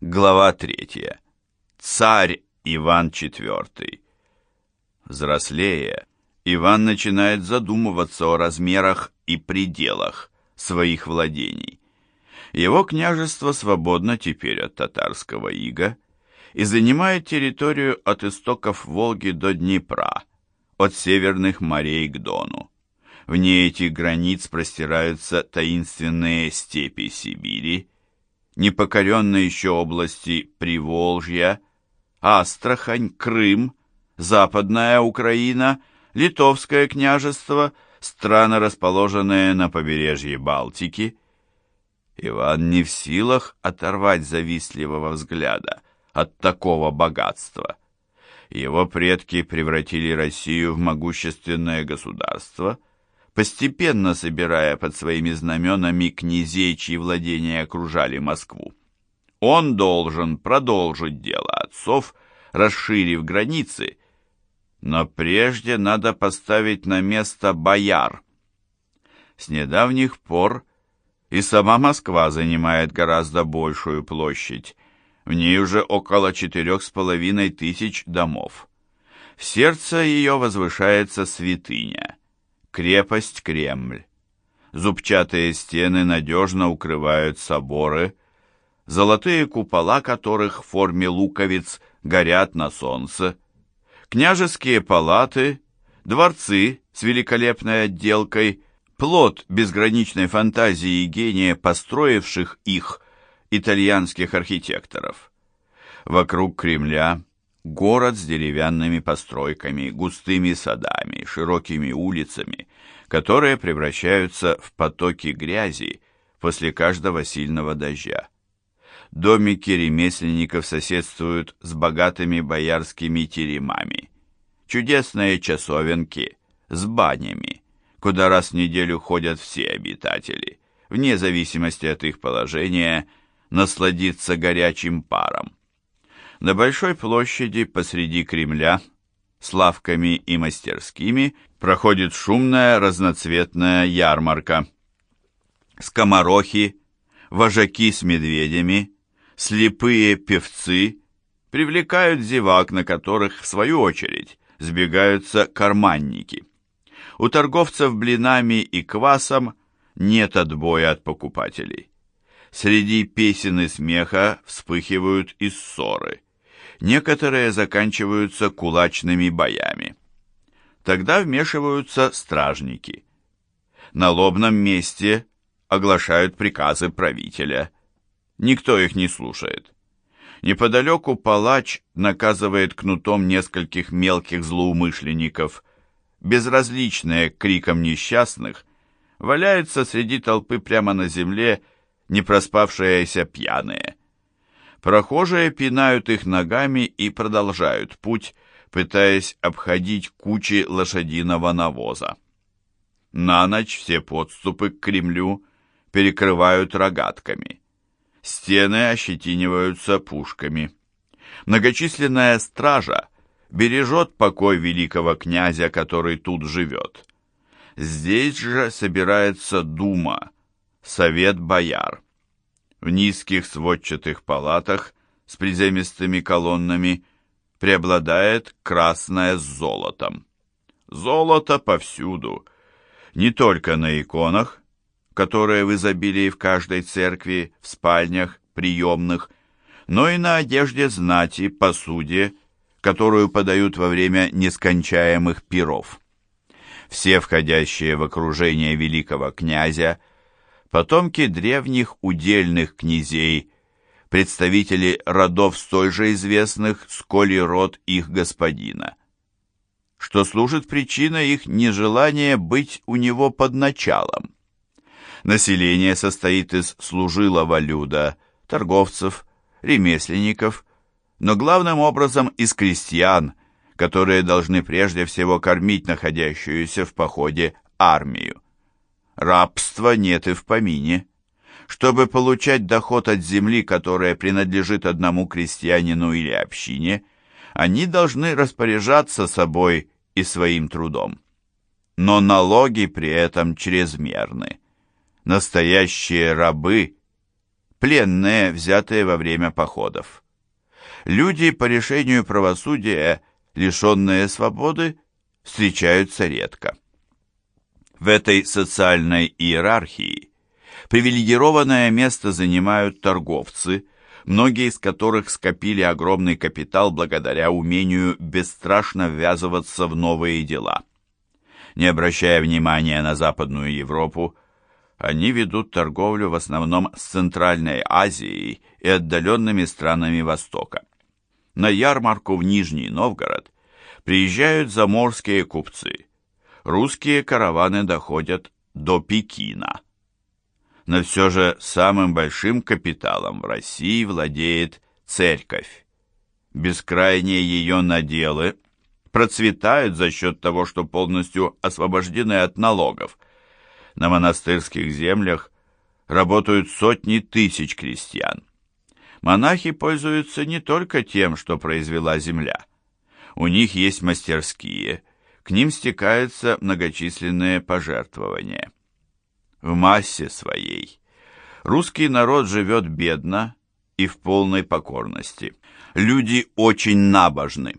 Глава третья. Царь Иван IV. Взрослея, Иван начинает задумываться о размерах и пределах своих владений. Его княжество свободно теперь от татарского ига и занимает территорию от истоков Волги до Днепра, от северных морей к Дону. Вне этих границ простираются таинственные степи Сибири, непокоренные еще области Приволжья, Астрахань, Крым, Западная Украина, Литовское княжество, страны, расположенные на побережье Балтики. Иван не в силах оторвать завистливого взгляда от такого богатства. Его предки превратили Россию в могущественное государство, постепенно собирая под своими знаменами князей, чьи владения окружали Москву. Он должен продолжить дело отцов, расширив границы, но прежде надо поставить на место бояр. С недавних пор и сама Москва занимает гораздо большую площадь, в ней уже около четырех с половиной тысяч домов. В сердце ее возвышается святыня, крепость Кремль. Зубчатые стены надежно укрывают соборы, золотые купола которых в форме луковиц горят на солнце, княжеские палаты, дворцы с великолепной отделкой, плод безграничной фантазии и гения построивших их – итальянских архитекторов. Вокруг Кремля город с деревянными постройками, густыми садами, широкими улицами, которые превращаются в потоки грязи после каждого сильного дождя. Домики ремесленников соседствуют с богатыми боярскими теремами. Чудесные часовенки с банями, куда раз в неделю ходят все обитатели, вне зависимости от их положения насладиться горячим паром. На большой площади посреди Кремля с лавками и мастерскими проходит шумная разноцветная ярмарка. Скоморохи, вожаки с медведями, слепые певцы привлекают зевак, на которых, в свою очередь, сбегаются карманники. У торговцев блинами и квасом нет отбоя от покупателей. Среди песен и смеха вспыхивают и ссоры. Некоторые заканчиваются кулачными боями. Тогда вмешиваются стражники. На лобном месте оглашают приказы правителя. Никто их не слушает. Неподалеку палач наказывает кнутом нескольких мелких злоумышленников. Безразличные к крикам несчастных, валяются среди толпы прямо на земле не проспавшиеся пьяные. Прохожие пинают их ногами и продолжают путь, пытаясь обходить кучи лошадиного навоза. На ночь все подступы к Кремлю перекрывают рогатками. Стены ощетиниваются пушками. Многочисленная стража бережет покой великого князя, который тут живет. Здесь же собирается дума, совет бояр. В низких сводчатых палатах с приземистыми колоннами преобладает красное с золотом. Золото повсюду, не только на иконах, которые в изобилии в каждой церкви, в спальнях, приемных, но и на одежде знати, посуде, которую подают во время нескончаемых пиров. Все входящие в окружение великого князя потомки древних удельных князей, представители родов столь же известных, сколь и род их господина, что служит причиной их нежелания быть у него под началом. Население состоит из служилого люда, торговцев, ремесленников, но главным образом из крестьян, которые должны прежде всего кормить находящуюся в походе армию. Рабства нет и в помине. Чтобы получать доход от земли, которая принадлежит одному крестьянину или общине, они должны распоряжаться собой и своим трудом. Но налоги при этом чрезмерны. Настоящие рабы пленные, взятые во время походов. Люди по решению правосудия, лишенные свободы, встречаются редко. В этой социальной иерархии привилегированное место занимают торговцы, многие из которых скопили огромный капитал благодаря умению бесстрашно ввязываться в новые дела. Не обращая внимания на Западную Европу, они ведут торговлю в основном с Центральной Азией и отдаленными странами Востока. На ярмарку в Нижний Новгород приезжают заморские купцы. Русские караваны доходят до Пекина. Но все же самым большим капиталом в России владеет церковь. Бескрайние ее наделы процветают за счет того, что полностью освобождены от налогов – на монастырских землях работают сотни тысяч крестьян. Монахи пользуются не только тем, что произвела земля. У них есть мастерские, к ним стекаются многочисленные пожертвования. В массе своей русский народ живет бедно и в полной покорности. Люди очень набожны.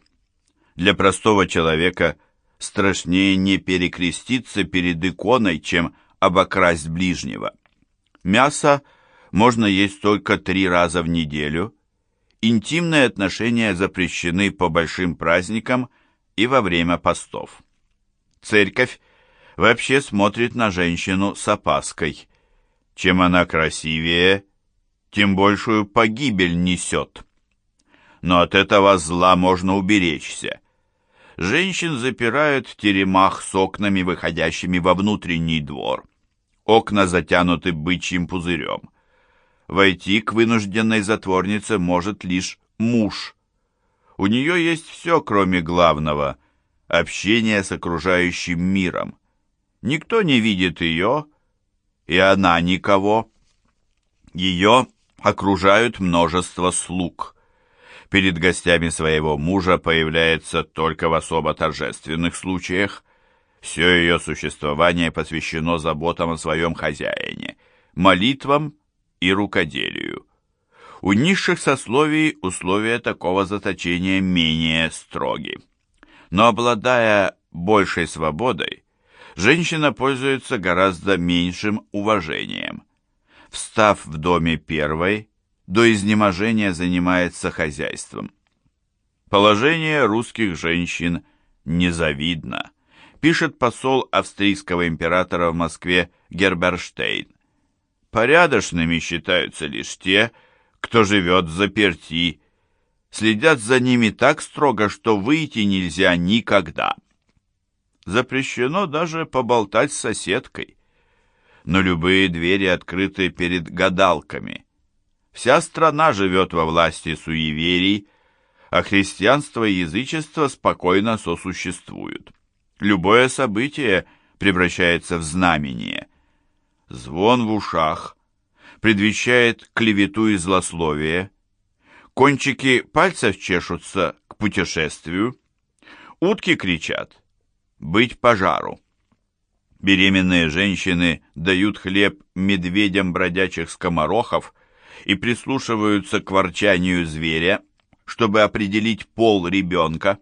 Для простого человека страшнее не перекреститься перед иконой, чем обокрасть ближнего. Мясо можно есть только три раза в неделю. Интимные отношения запрещены по большим праздникам и во время постов. Церковь вообще смотрит на женщину с опаской. Чем она красивее, тем большую погибель несет. Но от этого зла можно уберечься. Женщин запирают в теремах с окнами, выходящими во внутренний двор. Окна затянуты бычьим пузырем. Войти к вынужденной затворнице может лишь муж. У нее есть все, кроме главного — общения с окружающим миром. Никто не видит ее, и она никого. Ее окружают множество слуг. Перед гостями своего мужа появляется только в особо торжественных случаях, все ее существование посвящено заботам о своем хозяине, молитвам и рукоделию. У низших сословий условия такого заточения менее строги. Но обладая большей свободой, женщина пользуется гораздо меньшим уважением. Встав в доме первой, до изнеможения занимается хозяйством. Положение русских женщин незавидно пишет посол австрийского императора в Москве Герберштейн. Порядочными считаются лишь те, кто живет в заперти, следят за ними так строго, что выйти нельзя никогда. Запрещено даже поболтать с соседкой. Но любые двери открыты перед гадалками. Вся страна живет во власти суеверий, а христианство и язычество спокойно сосуществуют. Любое событие превращается в знамение. Звон в ушах предвещает клевету и злословие. Кончики пальцев чешутся к путешествию. Утки кричат «Быть пожару!». Беременные женщины дают хлеб медведям бродячих скоморохов и прислушиваются к ворчанию зверя, чтобы определить пол ребенка.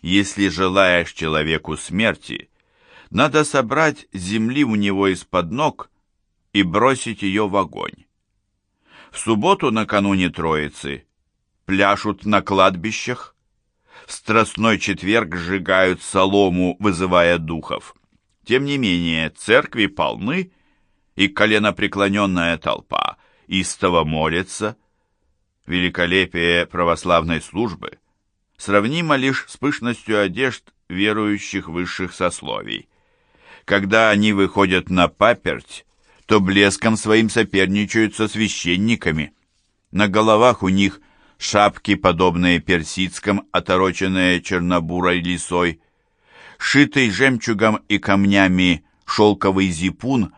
Если желаешь человеку смерти, надо собрать земли у него из-под ног и бросить ее в огонь. В субботу накануне Троицы пляшут на кладбищах, в Страстной четверг сжигают солому, вызывая духов. Тем не менее, церкви полны, и коленопреклоненная толпа истово молится. Великолепие православной службы сравнимо лишь с пышностью одежд верующих высших сословий. Когда они выходят на паперть, то блеском своим соперничают со священниками. На головах у них шапки, подобные персидским, отороченные чернобурой лисой, шитый жемчугом и камнями шелковый зипун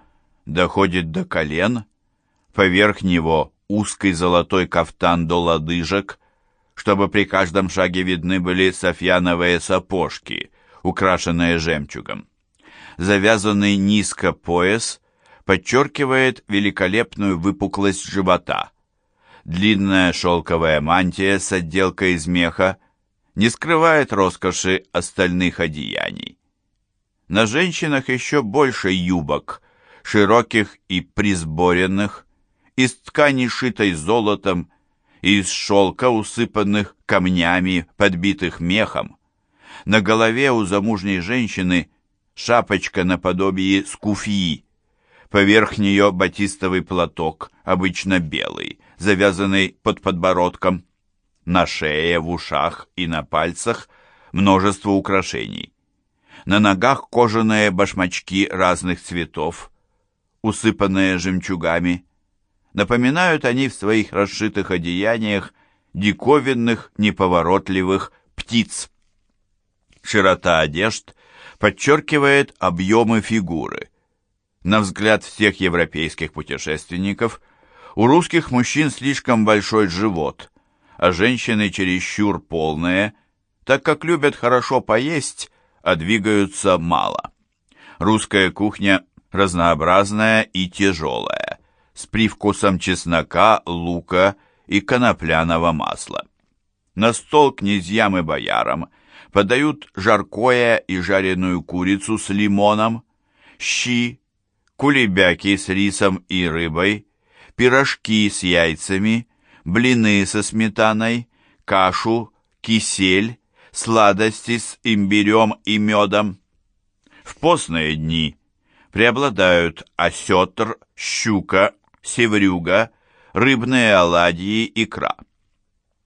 доходит до колен, поверх него узкий золотой кафтан до лодыжек, чтобы при каждом шаге видны были софьяновые сапожки, украшенные жемчугом. Завязанный низко пояс подчеркивает великолепную выпуклость живота. Длинная шелковая мантия с отделкой из меха не скрывает роскоши остальных одеяний. На женщинах еще больше юбок, широких и присборенных, из ткани, шитой золотом, из шелка, усыпанных камнями, подбитых мехом. На голове у замужней женщины шапочка наподобие скуфии. Поверх нее батистовый платок, обычно белый, завязанный под подбородком. На шее, в ушах и на пальцах множество украшений. На ногах кожаные башмачки разных цветов, усыпанные жемчугами. Напоминают они в своих расшитых одеяниях диковинных, неповоротливых птиц. Широта одежд подчеркивает объемы фигуры. На взгляд всех европейских путешественников, у русских мужчин слишком большой живот, а женщины чересчур полные, так как любят хорошо поесть, а двигаются мало. Русская кухня разнообразная и тяжелая, с привкусом чеснока, лука и конопляного масла. На стол князьям и боярам подают жаркое и жареную курицу с лимоном, щи, кулебяки с рисом и рыбой, пирожки с яйцами, блины со сметаной, кашу, кисель, сладости с имбирем и медом. В постные дни преобладают осетр, щука, севрюга, рыбные оладьи, икра.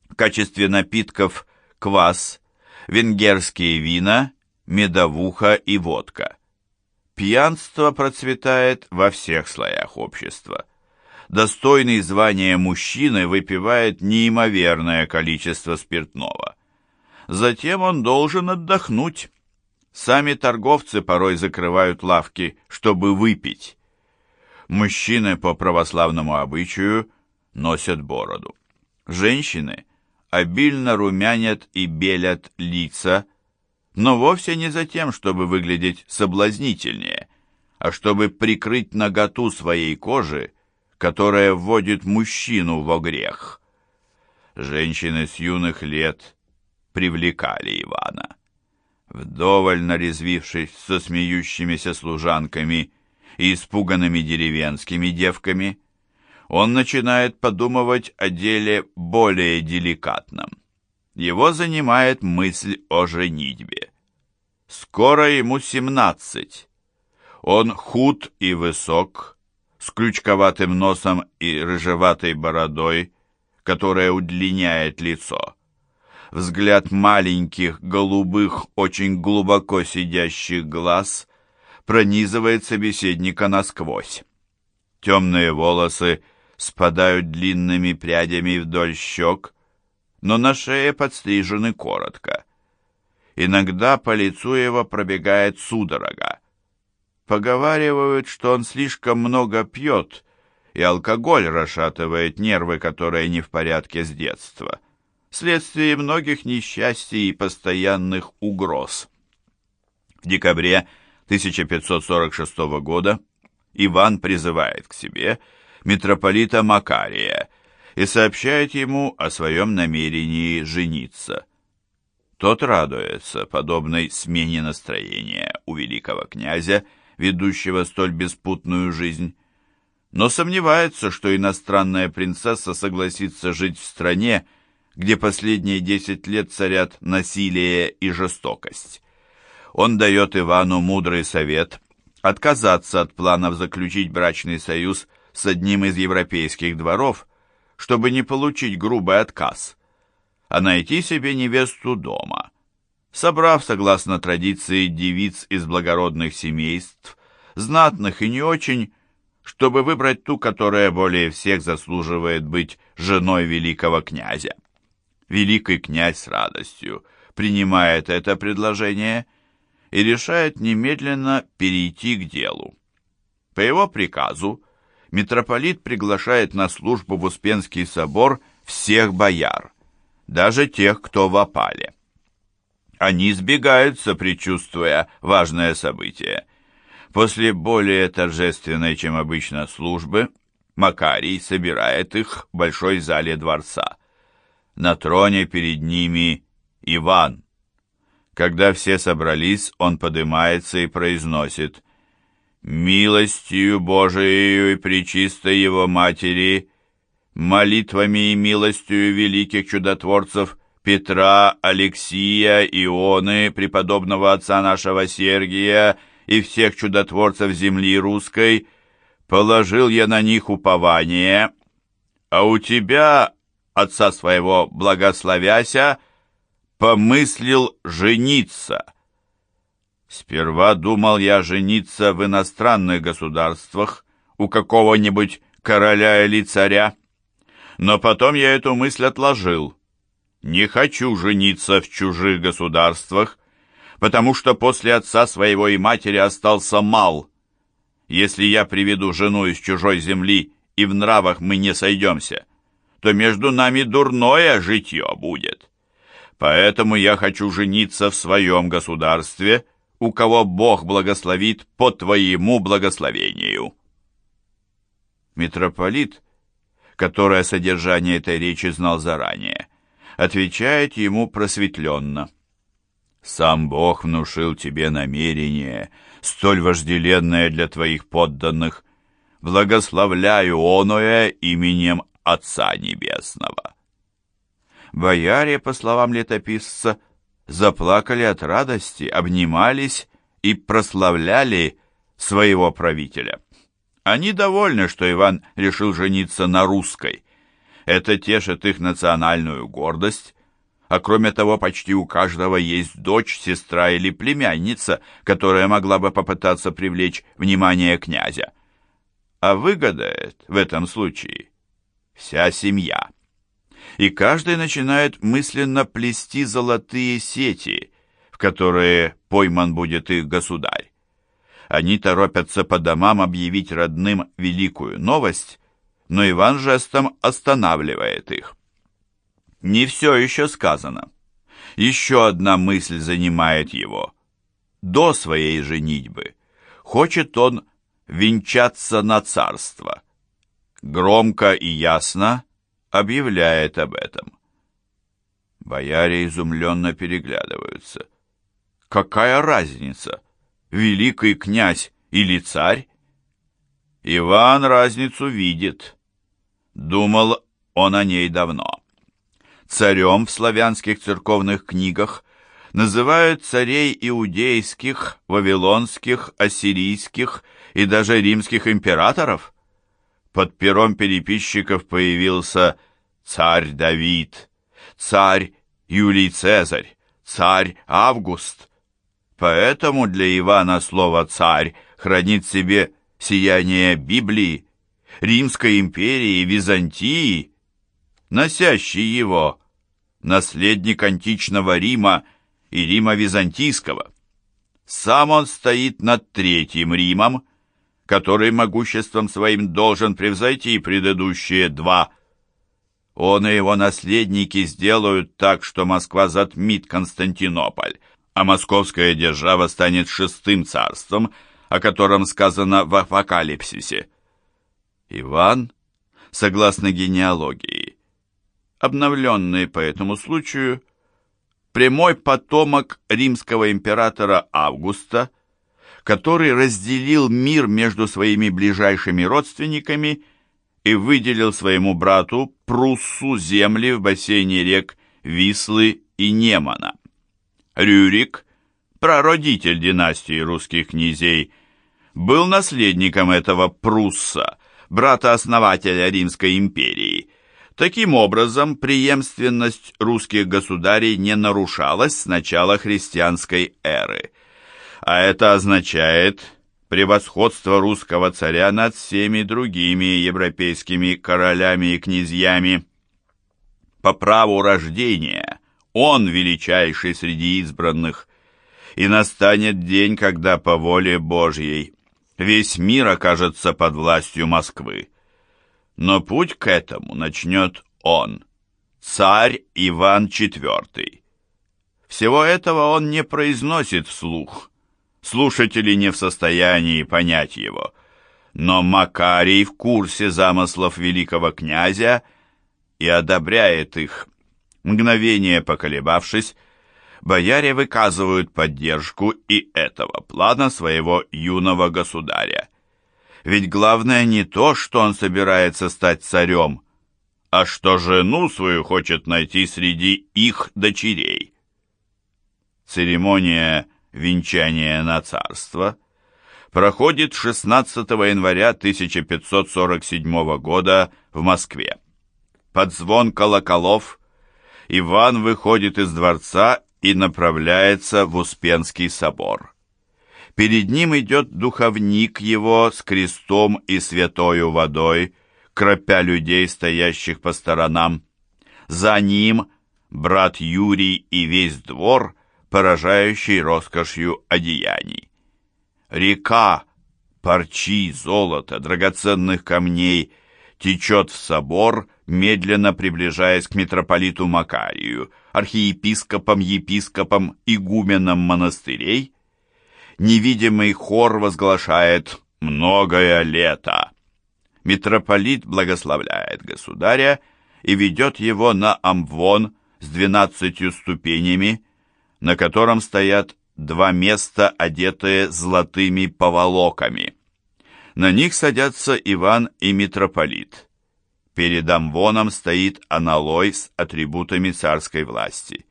В качестве напитков квас, венгерские вина, медовуха и водка. Пьянство процветает во всех слоях общества. Достойный звания мужчины выпивает неимоверное количество спиртного. Затем он должен отдохнуть. Сами торговцы порой закрывают лавки, чтобы выпить. Мужчины по православному обычаю носят бороду. Женщины обильно румянят и белят лица, но вовсе не за тем, чтобы выглядеть соблазнительнее, а чтобы прикрыть наготу своей кожи, которая вводит мужчину во грех. Женщины с юных лет привлекали Ивана. Вдоволь нарезвившись со смеющимися служанками и испуганными деревенскими девками, он начинает подумывать о деле более деликатном. Его занимает мысль о женитьбе. Скоро ему семнадцать. Он худ и высок, с крючковатым носом и рыжеватой бородой, которая удлиняет лицо взгляд маленьких, голубых, очень глубоко сидящих глаз пронизывает собеседника насквозь. Темные волосы спадают длинными прядями вдоль щек, но на шее подстрижены коротко. Иногда по лицу его пробегает судорога. Поговаривают, что он слишком много пьет, и алкоголь расшатывает нервы, которые не в порядке с детства вследствие многих несчастий и постоянных угроз. В декабре 1546 года Иван призывает к себе митрополита Макария и сообщает ему о своем намерении жениться. Тот радуется подобной смене настроения у великого князя, ведущего столь беспутную жизнь, но сомневается, что иностранная принцесса согласится жить в стране, где последние десять лет царят насилие и жестокость. Он дает Ивану мудрый совет отказаться от планов заключить брачный союз с одним из европейских дворов, чтобы не получить грубый отказ, а найти себе невесту дома, собрав, согласно традиции, девиц из благородных семейств, знатных и не очень, чтобы выбрать ту, которая более всех заслуживает быть женой великого князя. Великий князь с радостью принимает это предложение и решает немедленно перейти к делу. По его приказу митрополит приглашает на службу в Успенский собор всех бояр, даже тех, кто в опале. Они сбегаются, предчувствуя важное событие. После более торжественной, чем обычно, службы, Макарий собирает их в большой зале дворца. На троне перед ними Иван. Когда все собрались, он поднимается и произносит «Милостью Божией и пречистой его матери, молитвами и милостью великих чудотворцев Петра, Алексия, Ионы, преподобного отца нашего Сергия и всех чудотворцев земли русской, положил я на них упование, а у тебя, отца своего благословяся, помыслил жениться. Сперва думал я жениться в иностранных государствах у какого-нибудь короля или царя, но потом я эту мысль отложил. Не хочу жениться в чужих государствах, потому что после отца своего и матери остался мал. Если я приведу жену из чужой земли, и в нравах мы не сойдемся, то между нами дурное житье будет. Поэтому я хочу жениться в своем государстве, у кого Бог благословит по твоему благословению». Митрополит, которое содержание этой речи знал заранее, отвечает ему просветленно. «Сам Бог внушил тебе намерение, столь вожделенное для твоих подданных. Благословляю оное именем Отца Небесного». Бояре, по словам летописца, заплакали от радости, обнимались и прославляли своего правителя. Они довольны, что Иван решил жениться на русской. Это тешит их национальную гордость, а кроме того, почти у каждого есть дочь, сестра или племянница, которая могла бы попытаться привлечь внимание князя. А выгодает в этом случае вся семья и каждый начинает мысленно плести золотые сети, в которые пойман будет их государь. Они торопятся по домам объявить родным великую новость, но Иван жестом останавливает их. Не все еще сказано. Еще одна мысль занимает его. До своей женитьбы хочет он венчаться на царство. Громко и ясно объявляет об этом. Бояре изумленно переглядываются. Какая разница, великий князь или царь? Иван разницу видит. Думал он о ней давно. Царем в славянских церковных книгах называют царей иудейских, вавилонских, ассирийских и даже римских императоров – под пером переписчиков появился царь Давид, царь Юлий Цезарь, царь Август. Поэтому для Ивана слово «царь» хранит в себе сияние Библии, Римской империи Византии, носящий его, наследник античного Рима и Рима Византийского. Сам он стоит над Третьим Римом, который могуществом своим должен превзойти предыдущие два. Он и его наследники сделают так, что Москва затмит Константинополь, а московская держава станет шестым царством, о котором сказано в Апокалипсисе. Иван, согласно генеалогии, обновленный по этому случаю, прямой потомок римского императора Августа – который разделил мир между своими ближайшими родственниками и выделил своему брату Пруссу земли в бассейне рек Вислы и Немана. Рюрик, прародитель династии русских князей, был наследником этого Прусса, брата-основателя Римской империи. Таким образом, преемственность русских государей не нарушалась с начала христианской эры – а это означает превосходство русского царя над всеми другими европейскими королями и князьями. По праву рождения он величайший среди избранных, и настанет день, когда по воле Божьей весь мир окажется под властью Москвы. Но путь к этому начнет он, царь Иван IV. Всего этого он не произносит вслух, слушатели не в состоянии понять его. Но Макарий в курсе замыслов великого князя и одобряет их. Мгновение поколебавшись, бояре выказывают поддержку и этого плана своего юного государя. Ведь главное не то, что он собирается стать царем, а что жену свою хочет найти среди их дочерей. Церемония венчания на царство проходит 16 января 1547 года в Москве. Под звон колоколов Иван выходит из дворца и направляется в Успенский собор. Перед ним идет духовник его с крестом и святою водой, кропя людей, стоящих по сторонам. За ним брат Юрий и весь двор, поражающий роскошью одеяний. Река, парчи, золота, драгоценных камней течет в собор, медленно приближаясь к митрополиту Макарию, архиепископам, епископам, игуменам монастырей. Невидимый хор возглашает «многое лето». Митрополит благословляет государя и ведет его на амвон с двенадцатью ступенями, на котором стоят два места, одетые золотыми поволоками. На них садятся Иван и митрополит. Перед амвоном стоит аналой с атрибутами царской власти.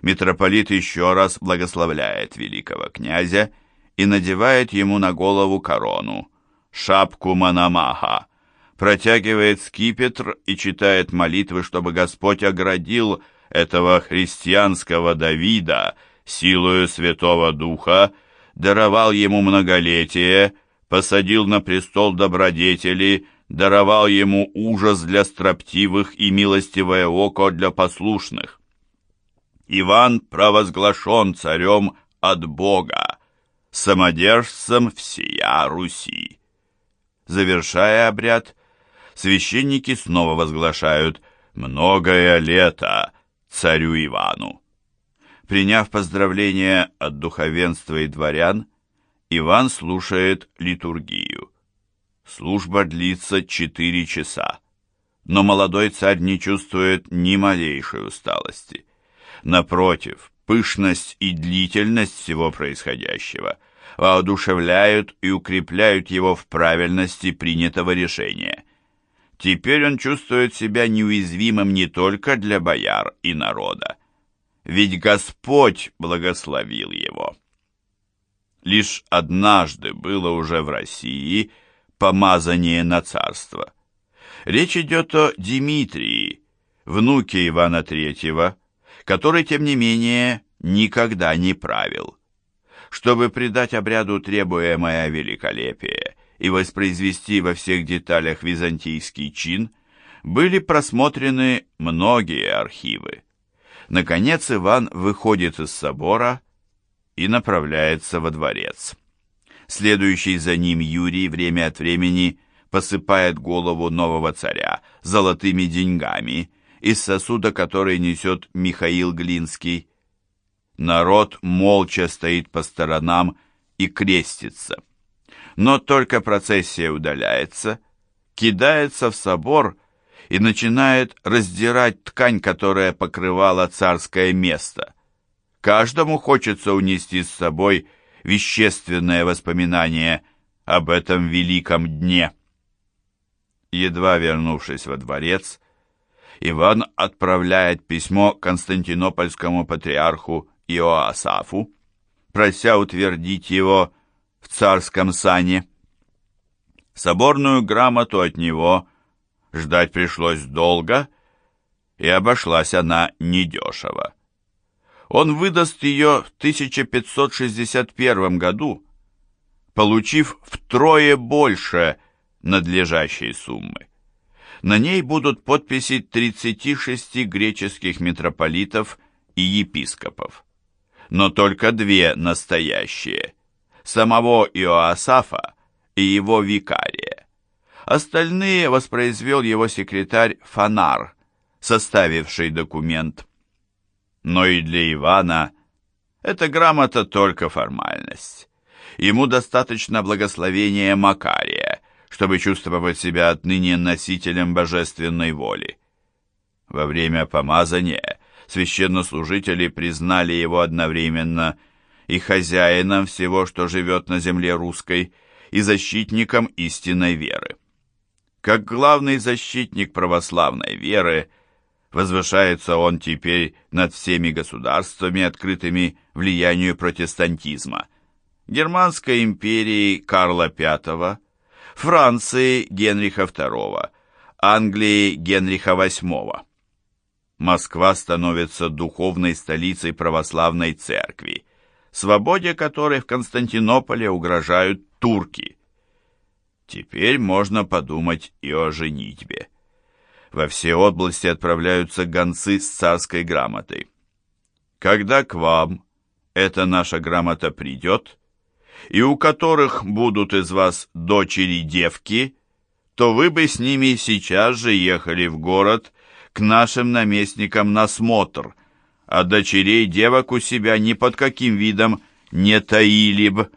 Митрополит еще раз благословляет великого князя и надевает ему на голову корону, шапку Мономаха, протягивает скипетр и читает молитвы, чтобы Господь оградил этого христианского Давида силою Святого Духа, даровал ему многолетие, посадил на престол добродетели, даровал ему ужас для строптивых и милостивое око для послушных. Иван провозглашен царем от Бога, самодержцем всея Руси. Завершая обряд, священники снова возглашают «многое лето царю Ивану». Приняв поздравления от духовенства и дворян, Иван слушает литургию. Служба длится четыре часа, но молодой царь не чувствует ни малейшей усталости. Напротив, пышность и длительность всего происходящего воодушевляют и укрепляют его в правильности принятого решения. Теперь он чувствует себя неуязвимым не только для бояр и народа, ведь Господь благословил его. Лишь однажды было уже в России – помазание на царство. Речь идет о Дмитрии, внуке Ивана III, который, тем не менее, никогда не правил. Чтобы придать обряду требуемое великолепие и воспроизвести во всех деталях византийский чин, были просмотрены многие архивы. Наконец Иван выходит из собора и направляется во дворец. Следующий за ним Юрий время от времени посыпает голову нового царя золотыми деньгами из сосуда, который несет Михаил Глинский. Народ молча стоит по сторонам и крестится. Но только процессия удаляется, кидается в собор и начинает раздирать ткань, которая покрывала царское место. Каждому хочется унести с собой вещественное воспоминание об этом великом дне. Едва вернувшись во дворец, Иван отправляет письмо константинопольскому патриарху Иоасафу, прося утвердить его в царском сане. Соборную грамоту от него ждать пришлось долго, и обошлась она недешево. Он выдаст ее в 1561 году, получив втрое больше надлежащей суммы. На ней будут подписи 36 греческих митрополитов и епископов. Но только две настоящие – самого Иоасафа и его викария. Остальные воспроизвел его секретарь Фанар, составивший документ но и для Ивана эта грамота только формальность. Ему достаточно благословения Макария, чтобы чувствовать себя отныне носителем божественной воли. Во время помазания священнослужители признали его одновременно и хозяином всего, что живет на земле русской, и защитником истинной веры. Как главный защитник православной веры, возвышается он теперь над всеми государствами, открытыми влиянию протестантизма. Германской империи Карла V, Франции Генриха II, Англии Генриха VIII. Москва становится духовной столицей православной церкви, свободе которой в Константинополе угрожают турки. Теперь можно подумать и о женитьбе. Во все области отправляются гонцы с царской грамотой. Когда к вам эта наша грамота придет, и у которых будут из вас дочери-девки, то вы бы с ними сейчас же ехали в город к нашим наместникам на смотр, а дочерей девок у себя ни под каким видом не таили б.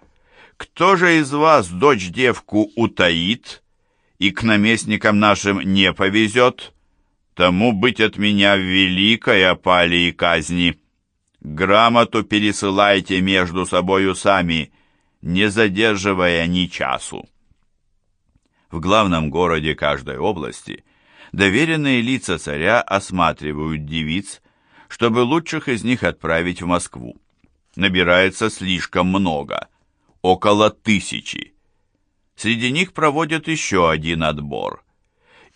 Кто же из вас дочь-девку утаит и к наместникам нашим не повезет, тому быть от меня в великой опале и казни. Грамоту пересылайте между собою сами, не задерживая ни часу. В главном городе каждой области доверенные лица царя осматривают девиц, чтобы лучших из них отправить в Москву. Набирается слишком много, около тысячи. Среди них проводят еще один отбор.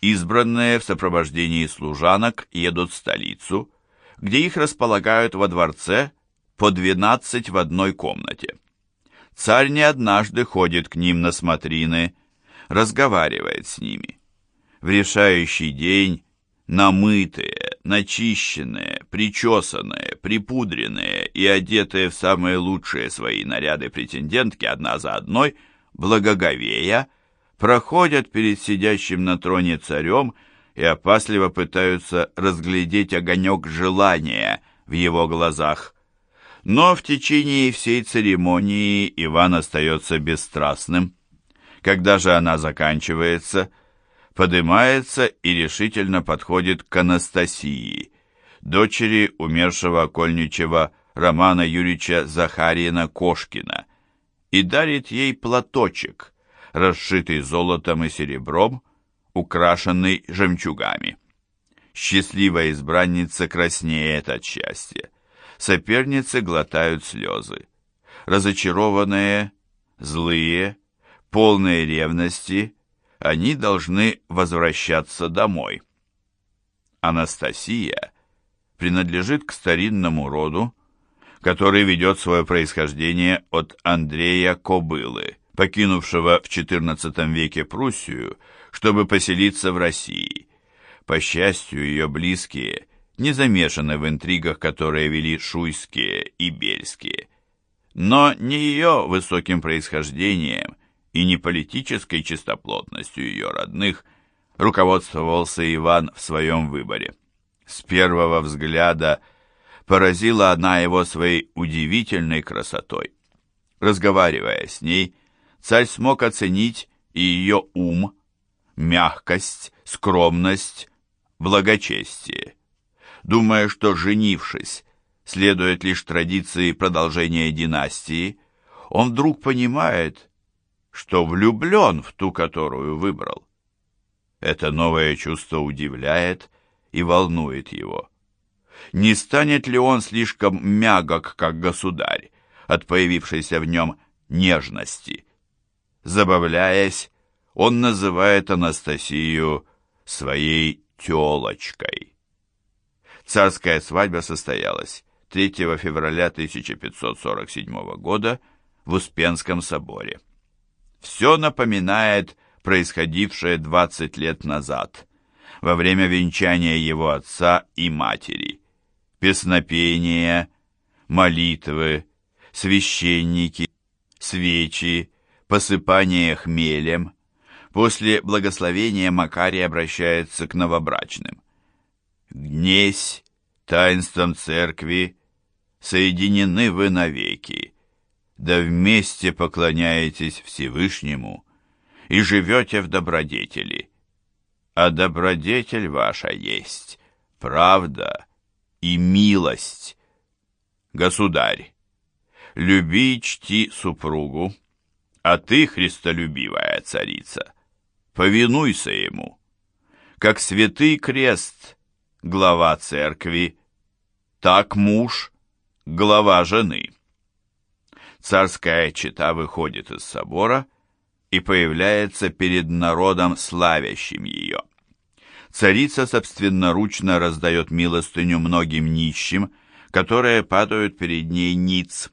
Избранные в сопровождении служанок едут в столицу, где их располагают во дворце по 12 в одной комнате. Царь не однажды ходит к ним на смотрины, разговаривает с ними. В решающий день намытые, начищенные, причесанные, припудренные и одетые в самые лучшие свои наряды претендентки одна за одной, благоговея, проходят перед сидящим на троне царем и опасливо пытаются разглядеть огонек желания в его глазах. Но в течение всей церемонии Иван остается бесстрастным. Когда же она заканчивается – поднимается и решительно подходит к Анастасии, дочери умершего окольничего Романа Юрьевича Захарьина Кошкина, и дарит ей платочек, расшитый золотом и серебром, украшенный жемчугами. Счастливая избранница краснеет от счастья. Соперницы глотают слезы. Разочарованные, злые, полные ревности – они должны возвращаться домой. Анастасия принадлежит к старинному роду, который ведет свое происхождение от Андрея Кобылы, покинувшего в XIV веке Пруссию, чтобы поселиться в России. По счастью, ее близкие не замешаны в интригах, которые вели шуйские и бельские. Но не ее высоким происхождением и не политической чистоплотностью ее родных руководствовался Иван в своем выборе. С первого взгляда поразила она его своей удивительной красотой. Разговаривая с ней, царь смог оценить и ее ум, мягкость, скромность, благочестие. Думая, что, женившись, следует лишь традиции продолжения династии, он вдруг понимает, что влюблен в ту, которую выбрал. Это новое чувство удивляет и волнует его. Не станет ли он слишком мягок, как государь, от появившейся в нем нежности? Забавляясь, он называет Анастасию своей телочкой. Царская свадьба состоялась 3 февраля 1547 года в Успенском соборе все напоминает происходившее 20 лет назад, во время венчания его отца и матери. Песнопения, молитвы, священники, свечи, посыпание хмелем. После благословения Макарий обращается к новобрачным. «Гнесь таинством церкви, соединены вы навеки, да вместе поклоняетесь Всевышнему и живете в добродетели. А добродетель ваша есть правда и милость. Государь, люби и чти супругу, а ты, христолюбивая царица, повинуйся ему. Как святый крест, глава церкви, так муж, глава жены. Царская чета выходит из собора и появляется перед народом, славящим ее. Царица собственноручно раздает милостыню многим нищим, которые падают перед ней ниц.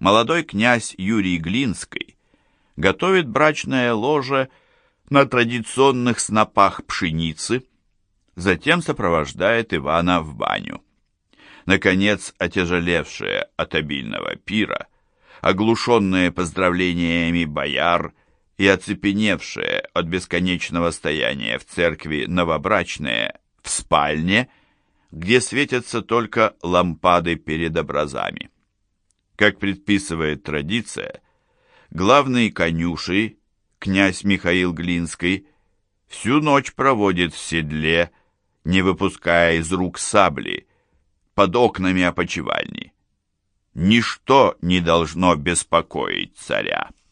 Молодой князь Юрий Глинский готовит брачное ложе на традиционных снопах пшеницы, затем сопровождает Ивана в баню. Наконец, отяжелевшие от обильного пира, оглушенные поздравлениями бояр и оцепеневшие от бесконечного стояния в церкви новобрачные в спальне, где светятся только лампады перед образами. Как предписывает традиция, главный конюший, князь Михаил Глинский, всю ночь проводит в седле, не выпуская из рук сабли, под окнами опочивальни. Ничто не должно беспокоить царя.